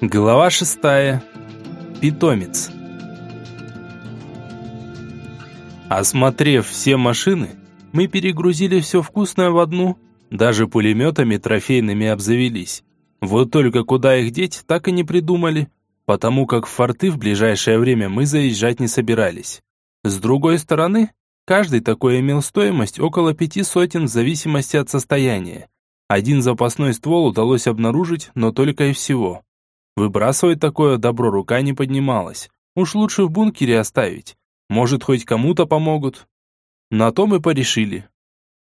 Глава шестая. Питомец. Осмотрев все машины, мы перегрузили все вкусное в одну, даже пулеметами трофейными обзавелись. Вот только куда их деть, так и не придумали, потому как в форты в ближайшее время мы заезжать не собирались. С другой стороны, каждый такой имел стоимость около пяти сотен в зависимости от состояния. Один запасной ствол удалось обнаружить, но только и всего. Выбрасывать такое добро рука не поднималась. Уж лучше в бункере оставить. Может, хоть кому-то помогут. На то мы порешили.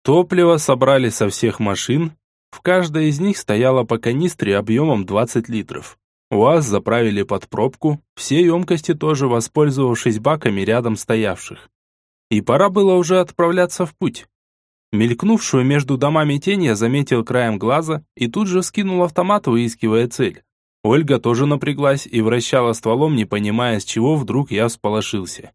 Топливо собрали со всех машин. В каждой из них стояло по канистре объемом 20 литров. УАЗ заправили под пробку, все емкости тоже воспользовавшись баками рядом стоявших. И пора было уже отправляться в путь. Мелькнувшую между домами тень я заметил краем глаза и тут же скинул автомат, выискивая цель. Ольга тоже напряглась и вращала стволом, не понимая, с чего вдруг я всполошился.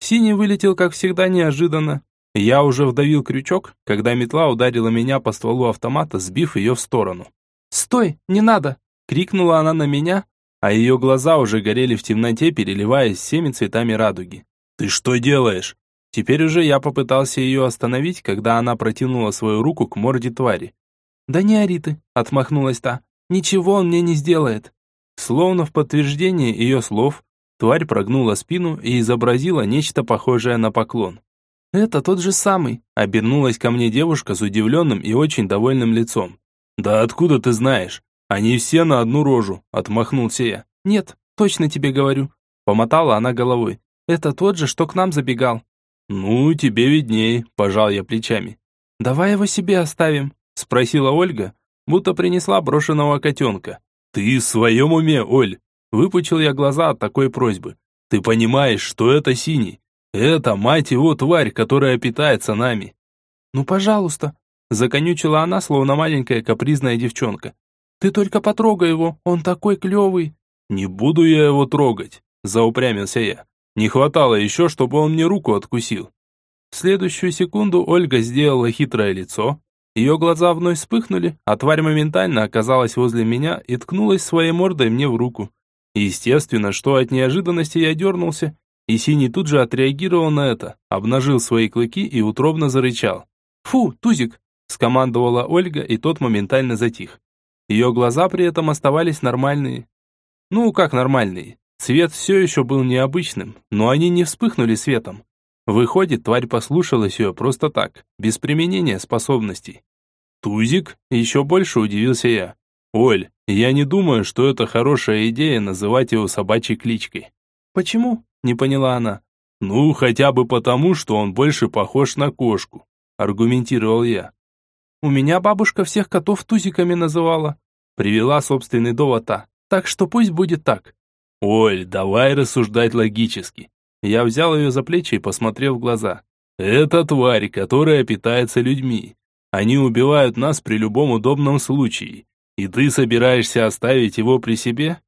Синий вылетел, как всегда, неожиданно. Я уже вдавил крючок, когда метла ударила меня по стволу автомата, сбив ее в сторону. «Стой, не надо!» — крикнула она на меня, а ее глаза уже горели в темноте, переливаясь всеми цветами радуги. «Ты что делаешь?» Теперь уже я попытался ее остановить, когда она протянула свою руку к морде твари. «Да не ори ты!» — отмахнулась та. Ничего он мне не сделает. Словно в подтверждение ее слов, тварь прогнула спину и изобразила нечто похожее на поклон. «Это тот же самый», — обернулась ко мне девушка с удивленным и очень довольным лицом. «Да откуда ты знаешь? Они все на одну рожу», — отмахнулся я. «Нет, точно тебе говорю», — помотала она головой. «Это тот же, что к нам забегал». «Ну, тебе виднее», — пожал я плечами. «Давай его себе оставим», — спросила Ольга, будто принесла брошенного котенка. «Ты в своем уме, Оль?» Выпучил я глаза от такой просьбы. «Ты понимаешь, что это синий? Это, мать его, тварь, которая питается нами!» «Ну, пожалуйста!» Законючила она, словно маленькая капризная девчонка. «Ты только потрогай его, он такой клевый!» «Не буду я его трогать!» Заупрямился я. Не хватало еще, чтобы он мне руку откусил. В следующую секунду Ольга сделала хитрое лицо, ее глаза вновь вспыхнули, а тварь моментально оказалась возле меня и ткнулась своей мордой мне в руку. Естественно, что от неожиданности я дернулся, и Синий тут же отреагировал на это, обнажил свои клыки и утробно зарычал. «Фу, Тузик!» – скомандовала Ольга, и тот моментально затих. Ее глаза при этом оставались нормальные. Ну, как нормальные. Цвет все еще был необычным, но они не вспыхнули светом. Выходит, тварь послушалась ее просто так, без применения способностей. «Тузик?» – еще больше удивился я. «Оль, я не думаю, что это хорошая идея называть его собачьей кличкой». «Почему?» – не поняла она. «Ну, хотя бы потому, что он больше похож на кошку», – аргументировал я. «У меня бабушка всех котов тузиками называла», – привела собственный довод та. «Так что пусть будет так». «Оль, давай рассуждать логически». Я взял ее за плечи и посмотрел в глаза. «Это тварь, которая питается людьми. Они убивают нас при любом удобном случае. И ты собираешься оставить его при себе?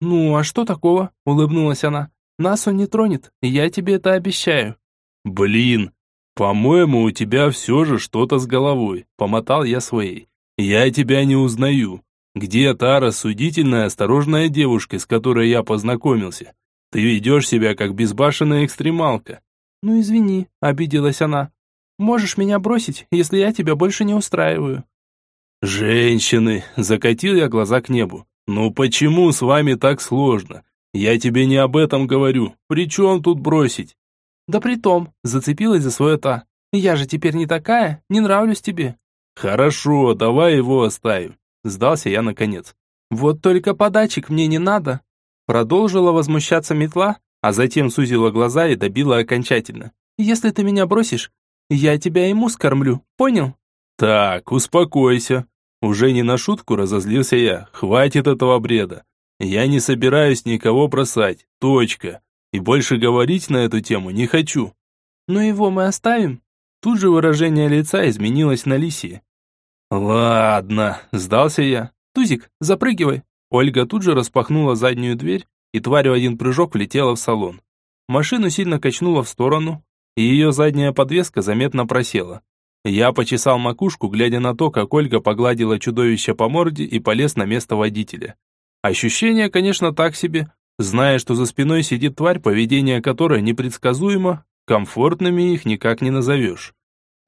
Ну, а что такого? Улыбнулась она. Нас он не тронет, я тебе это обещаю. Блин, по-моему, у тебя все же что-то с головой. Помотал я своей. Я тебя не узнаю. Где та рассудительная, осторожная девушка, с которой я познакомился? Ты ведешь себя как безбашенная экстремалка. Ну извини, обиделась она. Можешь меня бросить, если я тебя больше не устраиваю». «Женщины!» – закатил я глаза к небу. «Ну почему с вами так сложно? Я тебе не об этом говорю. При чем тут бросить?» «Да при том, зацепилась за свое та. Я же теперь не такая, не нравлюсь тебе». «Хорошо, давай его оставим», – сдался я наконец. «Вот только подачек мне не надо». Продолжила возмущаться метла, а затем сузила глаза и добила окончательно. «Если ты меня бросишь, я тебя ему скормлю, понял? Так, успокойся. Уже не на шутку разозлился я. Хватит этого бреда. Я не собираюсь никого бросать. Точка. И больше говорить на эту тему не хочу. Но его мы оставим. Тут же выражение лица изменилось на лисье. Ладно, сдался я. Тузик, запрыгивай. Ольга тут же распахнула заднюю дверь, и тварь в один прыжок влетела в салон. Машину сильно качнуло в сторону, и ее задняя подвеска заметно просела. Я почесал макушку, глядя на то, как Ольга погладила чудовище по морде и полез на место водителя. Ощущение, конечно, так себе. Зная, что за спиной сидит тварь, поведение которой непредсказуемо, комфортными их никак не назовешь.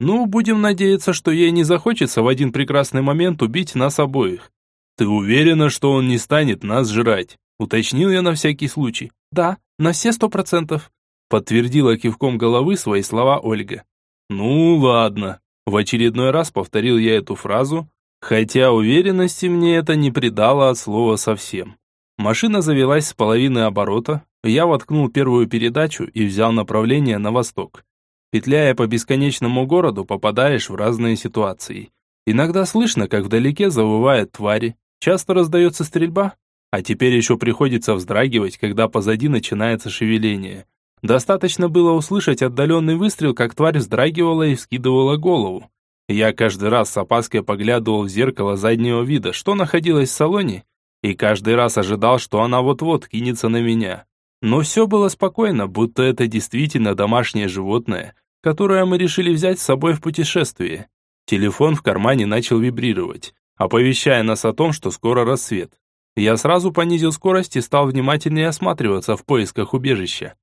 Ну, будем надеяться, что ей не захочется в один прекрасный момент убить нас обоих. Ты уверена, что он не станет нас жрать? Уточнил я на всякий случай. Да, на все сто процентов. Подтвердила кивком головы свои слова Ольга. Ну, ладно. В очередной раз повторил я эту фразу, хотя уверенности мне это не придало от слова совсем. Машина завелась с половины оборота, я воткнул первую передачу и взял направление на восток. Петляя по бесконечному городу, попадаешь в разные ситуации. Иногда слышно, как вдалеке завывают твари, часто раздается стрельба, а теперь еще приходится вздрагивать, когда позади начинается шевеление. Достаточно было услышать отдаленный выстрел, как тварь вздрагивала и вскидывала голову. Я каждый раз с опаской поглядывал в зеркало заднего вида, что находилось в салоне, и каждый раз ожидал, что она вот-вот кинется на меня. Но все было спокойно, будто это действительно домашнее животное, которое мы решили взять с собой в путешествие. Телефон в кармане начал вибрировать, оповещая нас о том, что скоро рассвет. Я сразу понизил скорость и стал внимательнее осматриваться в поисках убежища.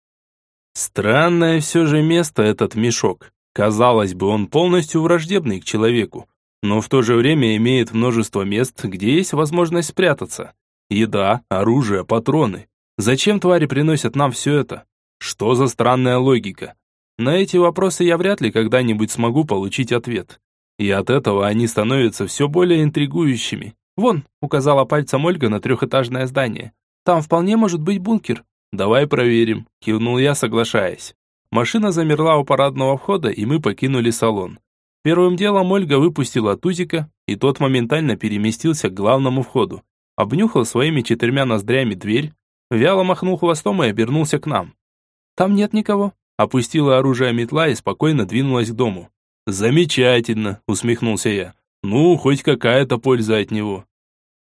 Странное все же место этот мешок. Казалось бы, он полностью враждебный к человеку, но в то же время имеет множество мест, где есть возможность спрятаться. Еда, оружие, патроны. Зачем твари приносят нам все это? Что за странная логика? На эти вопросы я вряд ли когда-нибудь смогу получить ответ. И от этого они становятся все более интригующими. «Вон», — указала пальцем Ольга на трехэтажное здание. «Там вполне может быть бункер». «Давай проверим», — кивнул я, соглашаясь. Машина замерла у парадного входа, и мы покинули салон. Первым делом Ольга выпустила Тузика, и тот моментально переместился к главному входу. Обнюхал своими четырьмя ноздрями дверь, Вяло махнул хвостом и обернулся к нам. «Там нет никого». Опустила оружие метла и спокойно двинулась к дому. «Замечательно», — усмехнулся я. «Ну, хоть какая-то польза от него».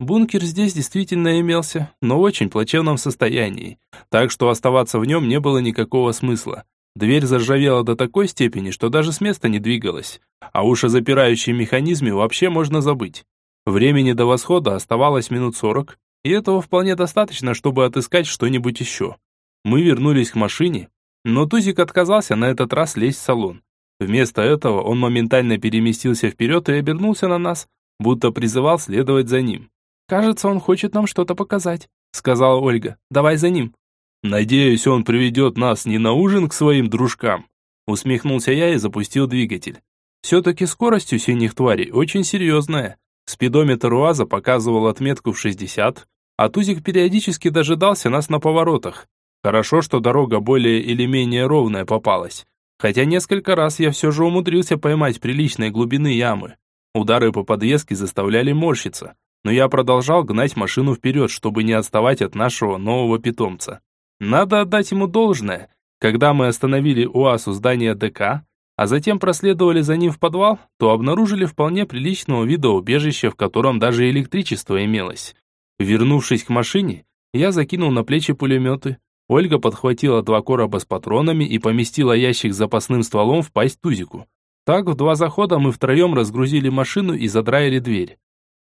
Бункер здесь действительно имелся, но в очень плачевном состоянии, так что оставаться в нем не было никакого смысла. Дверь заржавела до такой степени, что даже с места не двигалась, а уж о запирающем механизме вообще можно забыть. Времени до восхода оставалось минут сорок, и этого вполне достаточно, чтобы отыскать что-нибудь еще. Мы вернулись к машине, но Тузик отказался на этот раз лезть в салон. Вместо этого он моментально переместился вперед и обернулся на нас, будто призывал следовать за ним. «Кажется, он хочет нам что-то показать», — сказала Ольга. «Давай за ним». «Надеюсь, он приведет нас не на ужин к своим дружкам», — усмехнулся я и запустил двигатель. Все-таки скорость у синих тварей очень серьезная. Спидометр УАЗа показывал отметку в 60, а Тузик периодически дожидался нас на поворотах. Хорошо, что дорога более или менее ровная попалась. Хотя несколько раз я все же умудрился поймать приличной глубины ямы. Удары по подвеске заставляли морщиться, но я продолжал гнать машину вперед, чтобы не отставать от нашего нового питомца. Надо отдать ему должное. Когда мы остановили УАЗ у здания ДК, а затем проследовали за ним в подвал, то обнаружили вполне приличного вида убежище, в котором даже электричество имелось. Вернувшись к машине, я закинул на плечи пулеметы. Ольга подхватила два короба с патронами и поместила ящик с запасным стволом в пасть тузику. Так в два захода мы втроем разгрузили машину и задраили дверь.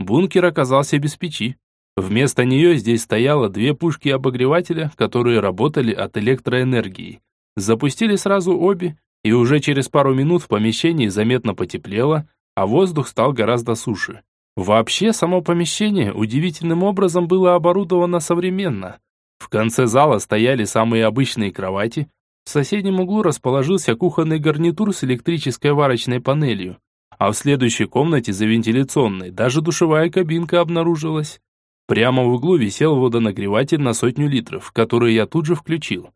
Бункер оказался без печи. Вместо нее здесь стояло две пушки обогревателя, которые работали от электроэнергии. Запустили сразу обе, и уже через пару минут в помещении заметно потеплело, а воздух стал гораздо суше. Вообще, само помещение удивительным образом было оборудовано современно. В конце зала стояли самые обычные кровати, в соседнем углу расположился кухонный гарнитур с электрической варочной панелью, а в следующей комнате за вентиляционной даже душевая кабинка обнаружилась. Прямо в углу висел водонагреватель на сотню литров, который я тут же включил.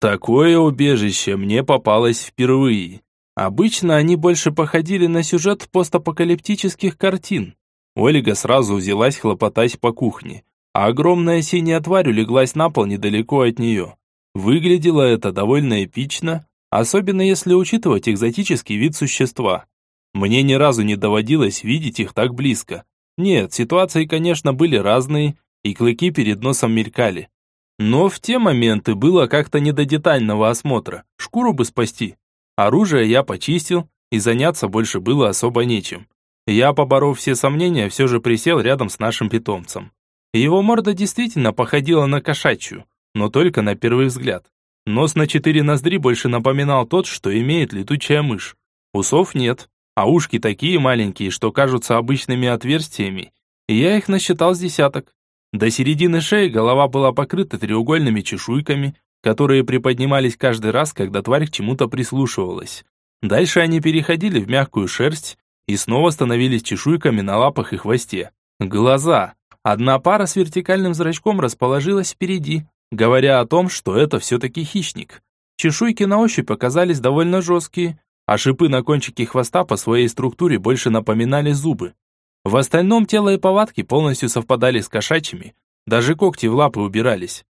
Такое убежище мне попалось впервые. Обычно они больше походили на сюжет постапокалиптических картин. Ольга сразу взялась хлопотать по кухне, а огромная синяя тварь улеглась на пол недалеко от нее. Выглядело это довольно эпично, особенно если учитывать экзотический вид существа. Мне ни разу не доводилось видеть их так близко. Нет, ситуации, конечно, были разные, и клыки перед носом мелькали. Но в те моменты было как-то не до детального осмотра. Шкуру бы спасти. Оружие я почистил, и заняться больше было особо нечем. Я, поборов все сомнения, все же присел рядом с нашим питомцем. Его морда действительно походила на кошачью, но только на первый взгляд. Нос на четыре ноздри больше напоминал тот, что имеет летучая мышь. Усов нет, а ушки такие маленькие, что кажутся обычными отверстиями. И я их насчитал с десяток. До середины шеи голова была покрыта треугольными чешуйками, которые приподнимались каждый раз, когда тварь к чему-то прислушивалась. Дальше они переходили в мягкую шерсть и снова становились чешуйками на лапах и хвосте. Глаза. Одна пара с вертикальным зрачком расположилась впереди, говоря о том, что это все-таки хищник. Чешуйки на ощупь оказались довольно жесткие, а шипы на кончике хвоста по своей структуре больше напоминали зубы. В остальном тело и повадки полностью совпадали с кошачьими, даже когти в лапы убирались.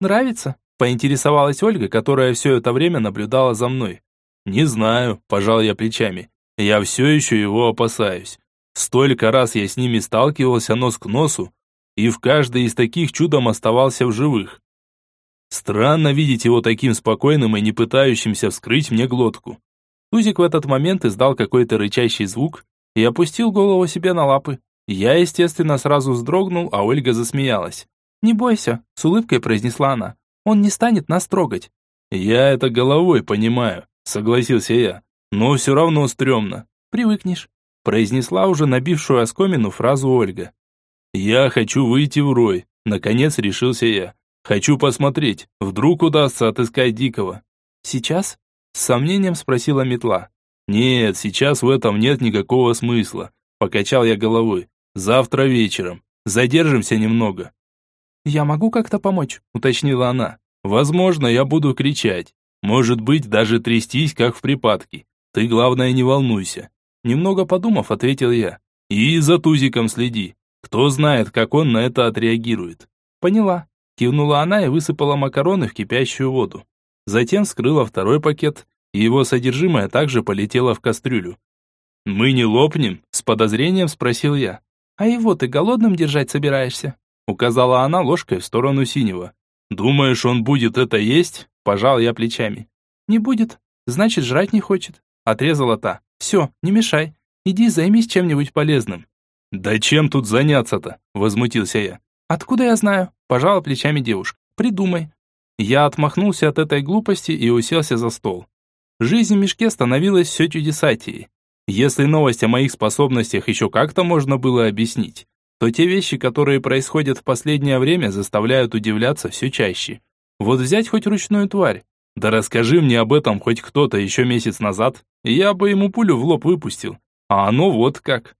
«Нравится?» – поинтересовалась Ольга, которая все это время наблюдала за мной. «Не знаю», – пожал я плечами. «Я все еще его опасаюсь. Столько раз я с ними сталкивался нос к носу, и в каждой из таких чудом оставался в живых. Странно видеть его таким спокойным и не пытающимся вскрыть мне глотку. Тузик в этот момент издал какой-то рычащий звук и опустил голову себе на лапы. Я, естественно, сразу вздрогнул, а Ольга засмеялась. «Не бойся», — с улыбкой произнесла она. «Он не станет нас трогать». «Я это головой понимаю», согласился я. Но все равно стрёмно. Привыкнешь, произнесла уже набившую оскомину фразу Ольга. Я хочу выйти в рой, наконец решился я. Хочу посмотреть, вдруг удастся отыскать дикого. Сейчас? С сомнением спросила метла. Нет, сейчас в этом нет никакого смысла, покачал я головой. Завтра вечером. Задержимся немного. Я могу как-то помочь, уточнила она. Возможно, я буду кричать, может быть, даже трястись, как в припадке. Ты, главное, не волнуйся. Немного подумав, ответил я. И за Тузиком следи. Кто знает, как он на это отреагирует. Поняла. Кивнула она и высыпала макароны в кипящую воду. Затем вскрыла второй пакет, и его содержимое также полетело в кастрюлю. «Мы не лопнем?» – с подозрением спросил я. «А его ты голодным держать собираешься?» – указала она ложкой в сторону синего. «Думаешь, он будет это есть?» Пожал я плечами. «Не будет. Значит, жрать не хочет». Отрезала та. «Все, не мешай. Иди займись чем-нибудь полезным». «Да чем тут заняться-то?» Возмутился я. «Откуда я знаю?» Пожала плечами девушка. «Придумай». Я отмахнулся от этой глупости и уселся за стол. Жизнь в мешке становилась все чудесатей. Если новость о моих способностях еще как-то можно было объяснить, то те вещи, которые происходят в последнее время, заставляют удивляться все чаще. Вот взять хоть ручную тварь. Да расскажи мне об этом хоть кто-то еще месяц назад, я бы ему пулю в лоб выпустил. А оно вот как.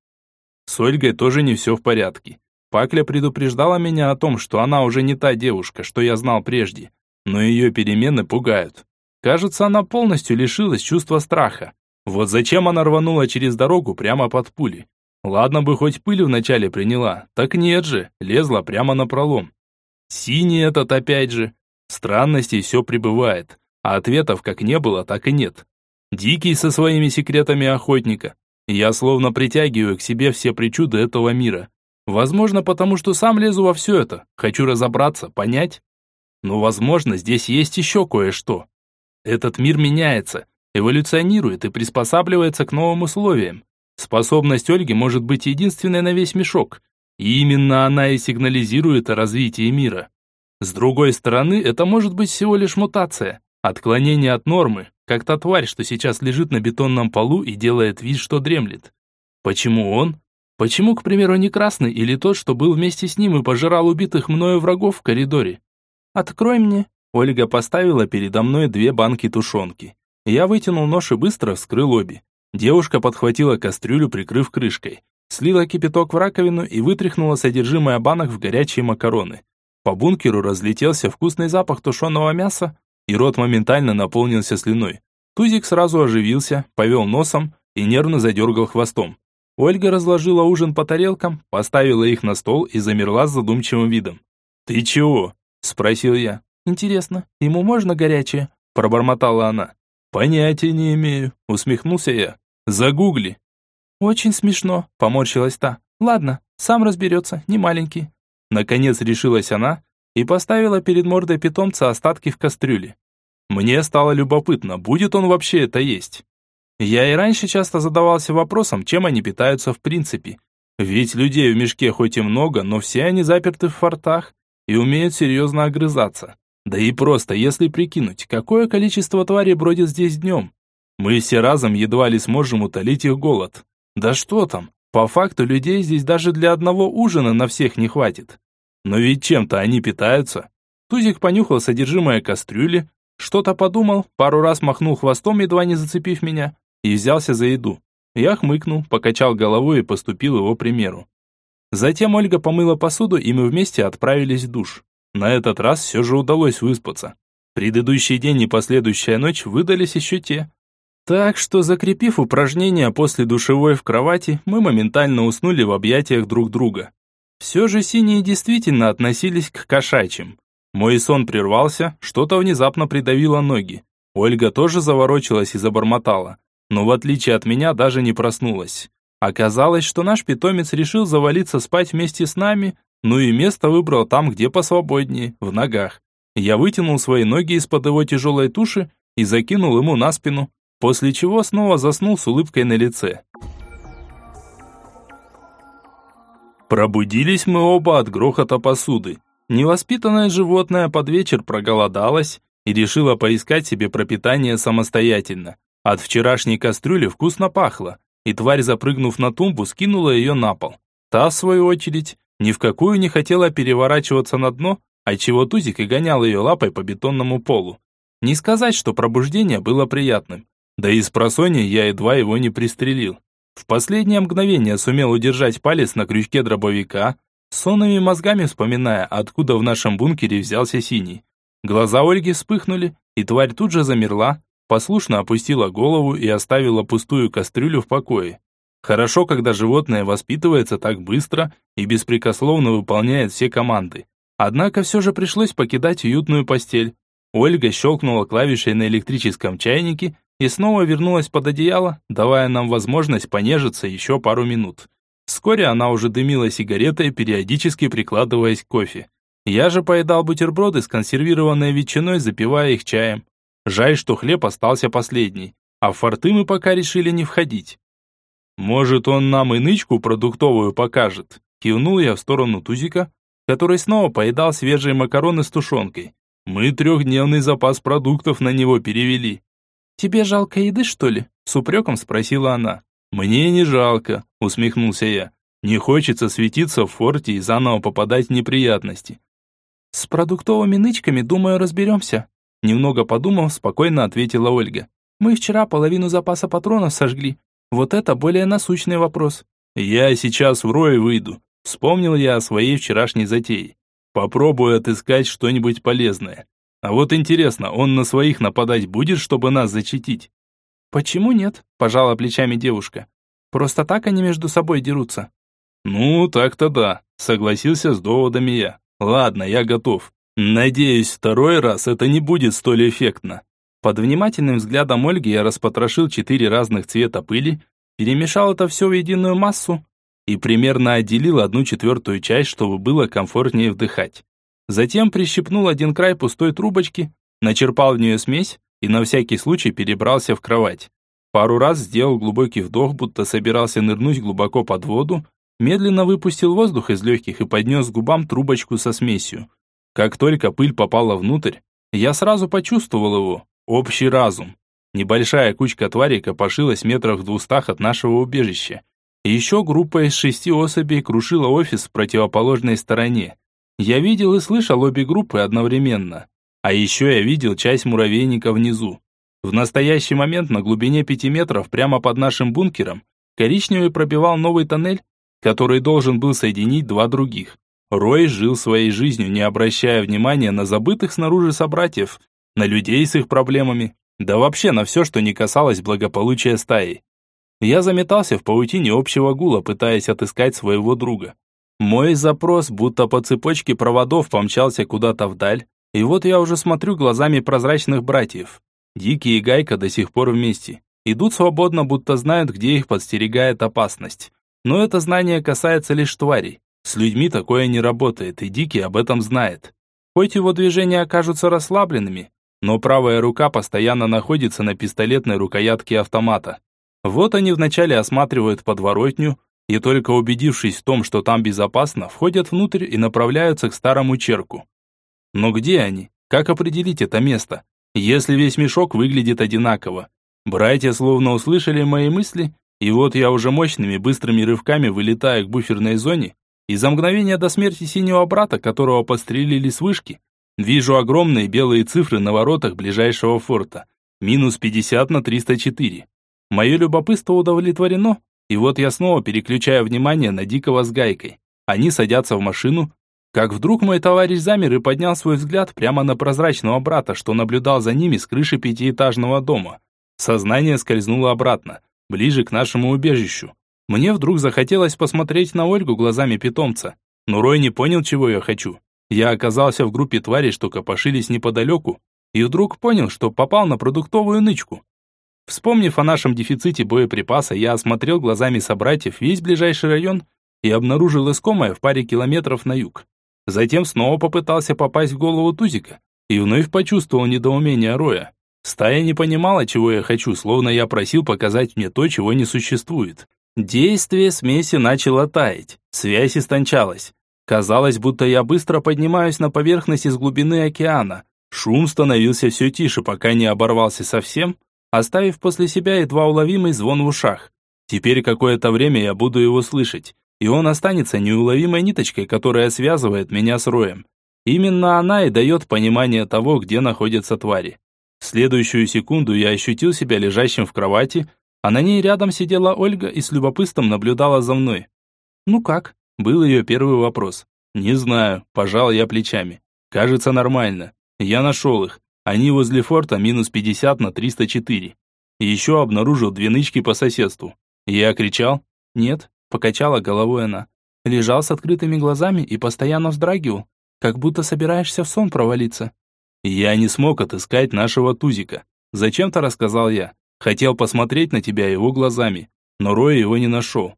С Ольгой тоже не все в порядке. Пакля предупреждала меня о том, что она уже не та девушка, что я знал прежде. Но ее перемены пугают. Кажется, она полностью лишилась чувства страха. Вот зачем она рванула через дорогу прямо под пули? Ладно бы хоть пыль вначале приняла, так нет же, лезла прямо на пролом. Синий этот опять же. Странностей все прибывает, а ответов как не было, так и нет. Дикий со своими секретами охотника. Я словно притягиваю к себе все причуды этого мира. Возможно, потому что сам лезу во все это, хочу разобраться, понять. Но, возможно, здесь есть еще кое-что. Этот мир меняется, эволюционирует и приспосабливается к новым условиям. Способность Ольги может быть единственной на весь мешок. И именно она и сигнализирует о развитии мира. С другой стороны, это может быть всего лишь мутация, отклонение от нормы, как та тварь, что сейчас лежит на бетонном полу и делает вид, что дремлет. Почему он? Почему, к примеру, не красный или тот, что был вместе с ним и пожирал убитых мною врагов в коридоре? «Открой мне!» Ольга поставила передо мной две банки тушенки. Я вытянул нож и быстро вскрыл обе. Девушка подхватила кастрюлю, прикрыв крышкой. Слила кипяток в раковину и вытряхнула содержимое банок в горячие макароны. По бункеру разлетелся вкусный запах тушеного мяса, и рот моментально наполнился слюной. Тузик сразу оживился, повел носом и нервно задергал хвостом. Ольга разложила ужин по тарелкам, поставила их на стол и замерла с задумчивым видом. «Ты чего?» – спросил я. «Интересно, ему можно горячее?» – пробормотала она. «Понятия не имею», – усмехнулся я. «Загугли». «Очень смешно», – поморщилась та. «Ладно, сам разберется, не маленький». Наконец решилась она и поставила перед мордой питомца остатки в кастрюле. Мне стало любопытно, будет он вообще это есть. Я и раньше часто задавался вопросом, чем они питаются в принципе. Ведь людей в мешке хоть и много, но все они заперты в фортах и умеют серьезно огрызаться. Да и просто, если прикинуть, какое количество тварей бродит здесь днем. Мы все разом едва ли сможем утолить их голод. Да что там, по факту людей здесь даже для одного ужина на всех не хватит. Но ведь чем-то они питаются. Тузик понюхал содержимое кастрюли, что-то подумал, пару раз махнул хвостом, едва не зацепив меня, и взялся за еду. Я хмыкнул, покачал головой и поступил его примеру. Затем Ольга помыла посуду, и мы вместе отправились в душ. На этот раз все же удалось выспаться. Предыдущий день и последующая ночь выдались еще те. Так что, закрепив упражнения после душевой в кровати, мы моментально уснули в объятиях друг друга. Все же синие действительно относились к кошачьим. Мой сон прервался, что-то внезапно придавило ноги. Ольга тоже заворочилась и забормотала но в отличие от меня даже не проснулась. Оказалось, что наш питомец решил завалиться спать вместе с нами, ну и место выбрал там, где посвободнее, в ногах. Я вытянул свои ноги из-под его тяжелой туши и закинул ему на спину, после чего снова заснул с улыбкой на лице. Пробудились мы оба от грохота посуды. Невоспитанное животное под вечер проголодалось и решило поискать себе пропитание самостоятельно. От вчерашней кастрюли вкусно пахло, и тварь, запрыгнув на тумбу, скинула ее на пол. Та, в свою очередь, ни в какую не хотела переворачиваться на дно, отчего Тузик и гонял ее лапой по бетонному полу. Не сказать, что пробуждение было приятным. Да и с просонья я едва его не пристрелил. В последнее мгновение сумел удержать палец на крючке дробовика, сонными мозгами вспоминая, откуда в нашем бункере взялся синий. Глаза Ольги вспыхнули, и тварь тут же замерла, послушно опустила голову и оставила пустую кастрюлю в покое. Хорошо, когда животное воспитывается так быстро и беспрекословно выполняет все команды. Однако все же пришлось покидать уютную постель. Ольга щелкнула клавишей на электрическом чайнике и снова вернулась под одеяло, давая нам возможность понежиться еще пару минут. Вскоре она уже дымила сигаретой, периодически прикладываясь к кофе. Я же поедал бутерброды с консервированной ветчиной, запивая их чаем. Жаль, что хлеб остался последний, а в форты мы пока решили не входить. Может, он нам и нычку продуктовую покажет? Кивнул я в сторону Тузика, который снова поедал свежие макароны с тушенкой. Мы трехдневный запас продуктов на него перевели. «Тебе жалко еды, что ли?» С упреком спросила она. «Мне не жалко», усмехнулся я. «Не хочется светиться в форте и заново попадать в неприятности». «С продуктовыми нычками, думаю, разберемся», Немного подумав, спокойно ответила Ольга. «Мы вчера половину запаса патронов сожгли. Вот это более насущный вопрос». «Я сейчас в рой выйду», — вспомнил я о своей вчерашней затее. «Попробую отыскать что-нибудь полезное. А вот интересно, он на своих нападать будет, чтобы нас защитить?» «Почему нет?» – пожала плечами девушка. «Просто так они между собой дерутся». «Ну, так-то да», – согласился с доводами я. «Ладно, я готов. Надеюсь, второй раз это не будет столь эффектно. Под внимательным взглядом Ольги я распотрошил четыре разных цвета пыли, перемешал это все в единую массу и примерно отделил одну четвертую часть, чтобы было комфортнее вдыхать. Затем прищипнул один край пустой трубочки, начерпал в нее смесь и на всякий случай перебрался в кровать. Пару раз сделал глубокий вдох, будто собирался нырнуть глубоко под воду, медленно выпустил воздух из легких и поднес к губам трубочку со смесью. Как только пыль попала внутрь, я сразу почувствовал его, общий разум. Небольшая кучка тварей копошилась метрах в двухстах от нашего убежища. еще группа из шести особей крушила офис в противоположной стороне. Я видел и слышал обе группы одновременно. А еще я видел часть муравейника внизу. В настоящий момент на глубине пяти метров прямо под нашим бункером коричневый пробивал новый тоннель, который должен был соединить два других. Рой жил своей жизнью, не обращая внимания на забытых снаружи собратьев, на людей с их проблемами, да вообще на все, что не касалось благополучия стаи. Я заметался в паутине общего гула, пытаясь отыскать своего друга. Мой запрос, будто по цепочке проводов, помчался куда-то вдаль, и вот я уже смотрю глазами прозрачных братьев. Дикий и Гайка до сих пор вместе. Идут свободно, будто знают, где их подстерегает опасность. Но это знание касается лишь тварей. С людьми такое не работает, и Дикий об этом знает. Хоть его движения окажутся расслабленными, но правая рука постоянно находится на пистолетной рукоятке автомата. Вот они вначале осматривают подворотню, и только убедившись в том, что там безопасно, входят внутрь и направляются к старому черку. Но где они? Как определить это место? Если весь мешок выглядит одинаково. Братья словно услышали мои мысли, и вот я уже мощными быстрыми рывками вылетаю к буферной зоне, и за мгновение до смерти синего брата, которого подстрелили с вышки, вижу огромные белые цифры на воротах ближайшего форта. Минус 50 на 304. Мое любопытство удовлетворено, и вот я снова переключаю внимание на Дикого с Гайкой. Они садятся в машину, как вдруг мой товарищ замер и поднял свой взгляд прямо на прозрачного брата, что наблюдал за ними с крыши пятиэтажного дома. Сознание скользнуло обратно, ближе к нашему убежищу. Мне вдруг захотелось посмотреть на Ольгу глазами питомца, но Рой не понял, чего я хочу. Я оказался в группе тварей, что копошились неподалеку, и вдруг понял, что попал на продуктовую нычку. Вспомнив о нашем дефиците боеприпаса, я осмотрел глазами собратьев весь ближайший район и обнаружил искомое в паре километров на юг. Затем снова попытался попасть в голову Тузика и вновь почувствовал недоумение Роя. Стая не понимала, чего я хочу, словно я просил показать мне то, чего не существует. Действие смеси начало таять, связь истончалась. Казалось, будто я быстро поднимаюсь на поверхность из глубины океана. Шум становился все тише, пока не оборвался совсем, оставив после себя едва уловимый звон в ушах. Теперь какое-то время я буду его слышать, и он останется неуловимой ниточкой, которая связывает меня с Роем. Именно она и дает понимание того, где находятся твари. В следующую секунду я ощутил себя лежащим в кровати, а на ней рядом сидела Ольга и с любопытством наблюдала за мной. «Ну как?» – был ее первый вопрос. «Не знаю», – пожал я плечами. «Кажется, нормально. Я нашел их. Они возле форта минус 50 на 304. И еще обнаружил две нычки по соседству. Я кричал? Нет, покачала головой она. Лежал с открытыми глазами и постоянно вздрагивал, как будто собираешься в сон провалиться. Я не смог отыскать нашего Тузика. Зачем-то рассказал я. Хотел посмотреть на тебя его глазами, но Роя его не нашел.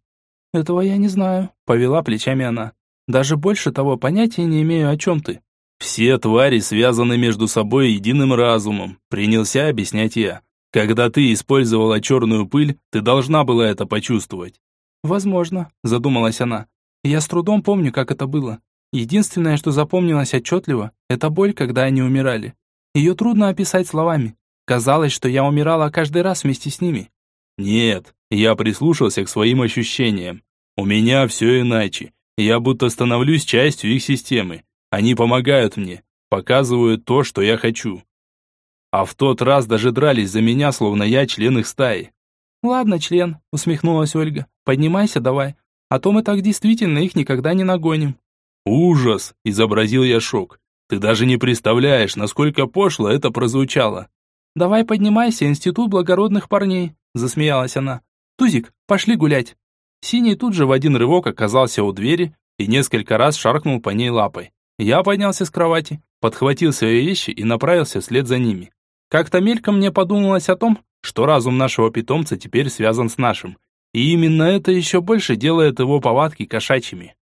Этого я не знаю, повела плечами она. Даже больше того понятия не имею, о чем ты. Все твари связаны между собой единым разумом, принялся объяснять я. Когда ты использовала черную пыль, ты должна была это почувствовать. Возможно, задумалась она. Я с трудом помню, как это было. Единственное, что запомнилось отчетливо, это боль, когда они умирали. Ее трудно описать словами. Казалось, что я умирала каждый раз вместе с ними. Нет, я прислушался к своим ощущениям. У меня все иначе. Я будто становлюсь частью их системы. Они помогают мне, показывают то, что я хочу. А в тот раз даже дрались за меня, словно я член их стаи. «Ладно, член», — усмехнулась Ольга. «Поднимайся давай, а то мы так действительно их никогда не нагоним». «Ужас!» – изобразил я шок. «Ты даже не представляешь, насколько пошло это прозвучало». «Давай поднимайся, институт благородных парней», – засмеялась она. «Тузик, пошли гулять». Синий тут же в один рывок оказался у двери и несколько раз шаркнул по ней лапой. Я поднялся с кровати, подхватил свои вещи и направился вслед за ними. Как-то мельком мне подумалось о том, что разум нашего питомца теперь связан с нашим. И именно это еще больше делает его повадки кошачьими.